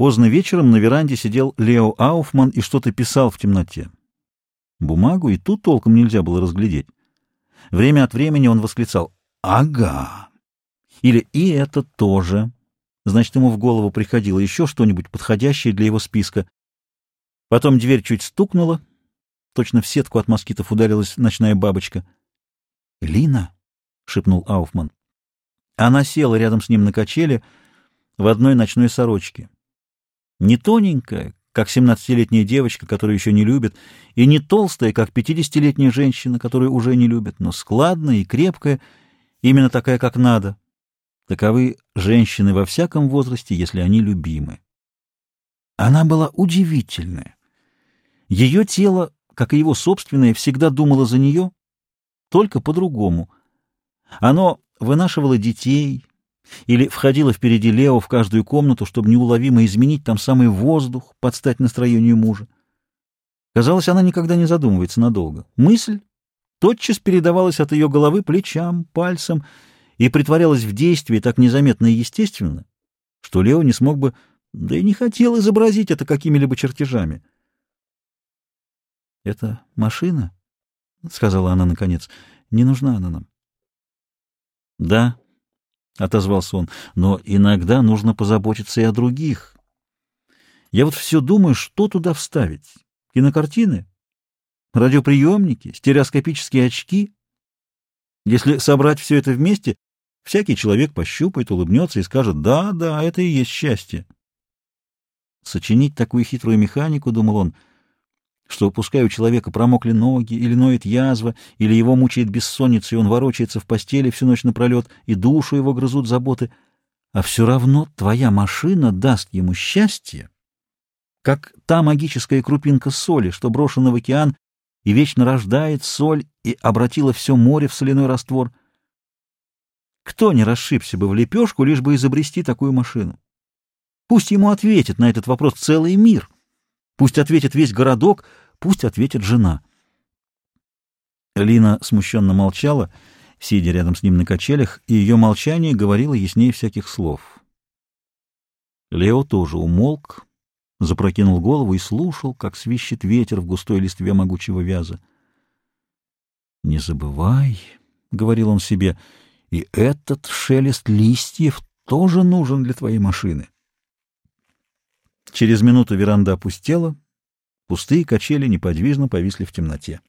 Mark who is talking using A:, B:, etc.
A: Поздно вечером на веранде сидел Лео Ауфман и что-то писал в темноте. Бумагу и тут толком нельзя было разглядеть. Время от времени он восклицал «Ага!» или «И это тоже!» Значит, ему в голову приходило еще что-нибудь подходящее для его списка. Потом дверь чуть стукнула. Точно в сетку от москитов ударилась ночная бабочка. «Лина!» — шепнул Ауфман. Она села рядом с ним на качели в одной ночной сорочке. Не тоненькая, как семнадцатилетняя девочка, которую еще не любит, и не толстая, как пятидесятилетняя женщина, которую уже не любит, но складная и крепкая, именно такая, как надо. Таковы женщины во всяком возрасте, если они любимы. Она была удивительная. Ее тело, как и его собственное, всегда думало за нее, только по-другому. Оно вынашивало детей, или входила впереди Лео в каждую комнату, чтобы неуловимо изменить там самый воздух, подстать настроению мужа. Казалось, она никогда не задумывается надолго. Мысль тотчас передавалась от ее головы плечам, пальцам и притворялась в действии так незаметно и естественно, что Лео не смог бы, да и не хотел изобразить это какими-либо чертежами. — Это машина? — сказала она наконец. — Не нужна она нам. — Да, — отозвался он, — но иногда нужно позаботиться и о других. Я вот все думаю, что туда вставить. Кинокартины? Радиоприемники? Стереоскопические очки? Если собрать все это вместе, всякий человек пощупает, улыбнется и скажет «Да, да, это и есть счастье». Сочинить такую хитрую механику, — думал он, — что пускай у человека промокли ноги, или ноет язва, или его мучает бессонница, и он ворочается в постели всю ночь напролет, и душу его грызут заботы, а все равно твоя машина даст ему счастье, как та магическая крупинка соли, что брошена в океан и вечно рождает соль и обратила все море в соляной раствор. Кто не расшибся бы в лепешку, лишь бы изобрести такую машину? Пусть ему ответит на этот вопрос целый мир — Пусть ответит весь городок, пусть ответит жена. Лина смущенно молчала, сидя рядом с ним на качелях, и ее молчание говорило яснее всяких слов. Лео тоже умолк, запрокинул голову и слушал, как свищет ветер в густой листве могучего вяза. «Не забывай», — говорил он себе, — «и этот шелест листьев тоже нужен для твоей машины». Через минуту веранда опустела, пустые качели неподвижно повисли в темноте.